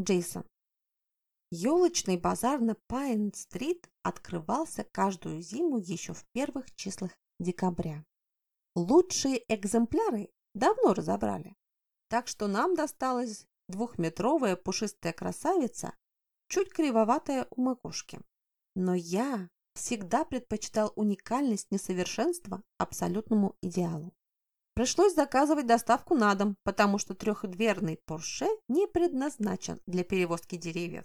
Джейсон. Елочный базар на Пайн-стрит открывался каждую зиму еще в первых числах декабря. Лучшие экземпляры давно разобрали, так что нам досталась двухметровая пушистая красавица, чуть кривоватая у макушки. Но я всегда предпочитал уникальность несовершенства абсолютному идеалу. Пришлось заказывать доставку на дом, потому что трехдверный Порше не предназначен для перевозки деревьев.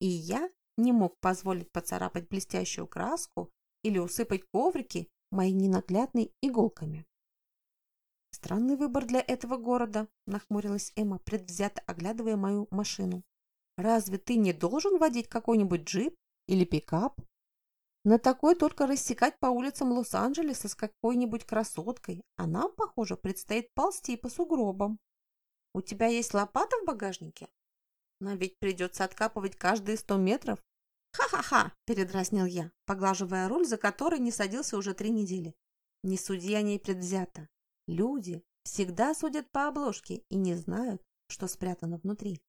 И я не мог позволить поцарапать блестящую краску или усыпать коврики моей ненаглядной иголками. Странный выбор для этого города, нахмурилась Эмма, предвзято оглядывая мою машину. Разве ты не должен водить какой-нибудь джип или пикап? На такой только рассекать по улицам Лос-Анджелеса с какой-нибудь красоткой, а нам, похоже, предстоит ползти по сугробам. У тебя есть лопата в багажнике? Нам ведь придется откапывать каждые сто метров. Ха-ха-ха, передразнил я, поглаживая руль, за который не садился уже три недели. Не суди о ней предвзято. Люди всегда судят по обложке и не знают, что спрятано внутри.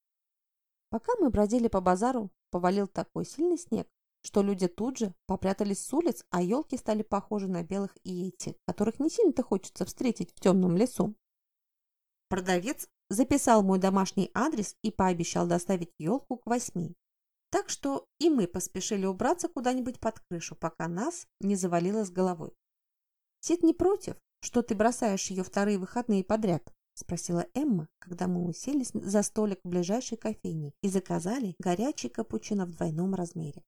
Пока мы бродили по базару, повалил такой сильный снег, что люди тут же попрятались с улиц, а елки стали похожи на белых иети, которых не сильно-то хочется встретить в темном лесу. Продавец записал мой домашний адрес и пообещал доставить елку к восьми. Так что и мы поспешили убраться куда-нибудь под крышу, пока нас не завалило с головой. Сид не против, что ты бросаешь ее вторые выходные подряд? Спросила Эмма, когда мы уселись за столик в ближайшей кофейне и заказали горячий капучино в двойном размере.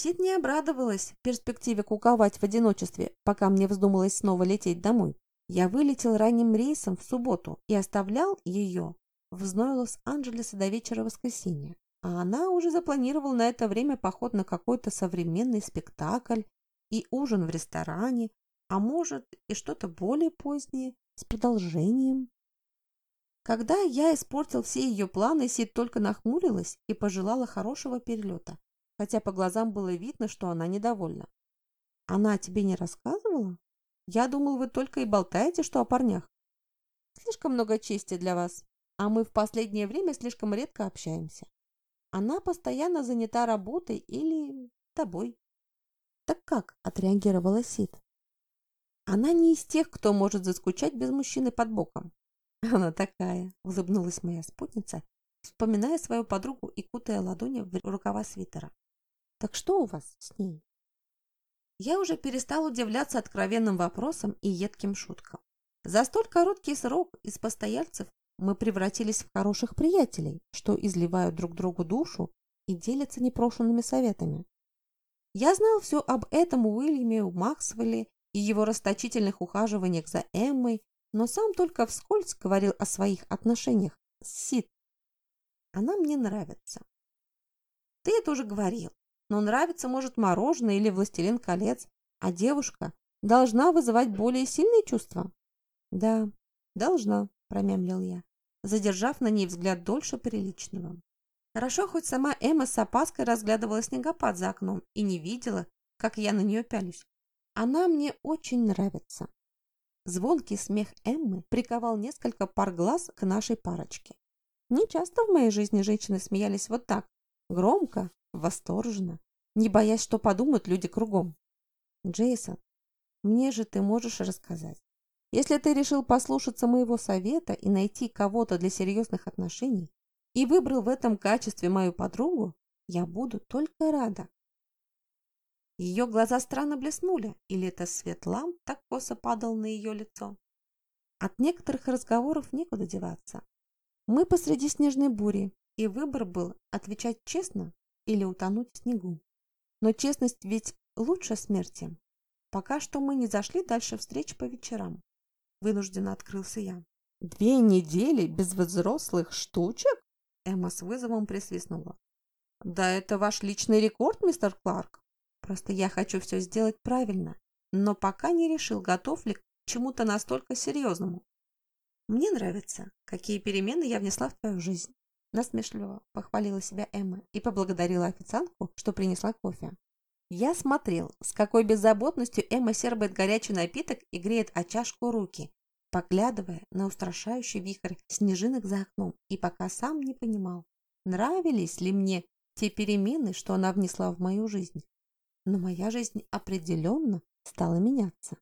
Сид не обрадовалась перспективе куковать в одиночестве, пока мне вздумалось снова лететь домой. Я вылетел ранним рейсом в субботу и оставлял ее в зной Лос-Анджелеса до вечера воскресенья. А она уже запланировала на это время поход на какой-то современный спектакль и ужин в ресторане, а может и что-то более позднее с продолжением. Когда я испортил все ее планы, Сид только нахмурилась и пожелала хорошего перелета хотя по глазам было видно, что она недовольна. «Она тебе не рассказывала? Я думал, вы только и болтаете, что о парнях. Слишком много чести для вас, а мы в последнее время слишком редко общаемся. Она постоянно занята работой или тобой». «Так как?» – отреагировала Сид. «Она не из тех, кто может заскучать без мужчины под боком». «Она такая», – улыбнулась моя спутница, вспоминая свою подругу и кутая ладони в рукава свитера. Так что у вас с ней? Я уже перестал удивляться откровенным вопросам и едким шуткам. За столь короткий срок из постояльцев мы превратились в хороших приятелей, что изливают друг другу душу и делятся непрошенными советами. Я знал все об этом Уильяме Максвелле и его расточительных ухаживаниях за Эммой, но сам только вскользь говорил о своих отношениях с Сид. Она мне нравится. Ты это уже говорил но нравится может мороженое или властелин колец, а девушка должна вызывать более сильные чувства. Да, должна, промямлил я, задержав на ней взгляд дольше приличного. Хорошо, хоть сама Эмма с опаской разглядывала снегопад за окном и не видела, как я на нее пялюсь. Она мне очень нравится. Звонкий смех Эммы приковал несколько пар глаз к нашей парочке. Не часто в моей жизни женщины смеялись вот так, громко восторженно, не боясь, что подумают люди кругом. Джейсон, мне же ты можешь рассказать. Если ты решил послушаться моего совета и найти кого-то для серьезных отношений и выбрал в этом качестве мою подругу, я буду только рада. Ее глаза странно блеснули, или это свет ламп так косо падал на ее лицо. От некоторых разговоров некуда деваться. Мы посреди снежной бури, и выбор был отвечать честно или утонуть в снегу. Но честность ведь лучше смерти. Пока что мы не зашли дальше встреч по вечерам. Вынужденно открылся я. Две недели без взрослых штучек? Эмма с вызовом присвистнула. Да это ваш личный рекорд, мистер Кларк. Просто я хочу все сделать правильно, но пока не решил, готов ли к чему-то настолько серьезному. Мне нравится, какие перемены я внесла в твою жизнь. Насмешливо похвалила себя Эмма и поблагодарила официантку, что принесла кофе. Я смотрел, с какой беззаботностью Эмма сербает горячий напиток и греет о чашку руки, поглядывая на устрашающий вихрь снежинок за окном, и пока сам не понимал, нравились ли мне те перемены, что она внесла в мою жизнь. Но моя жизнь определенно стала меняться.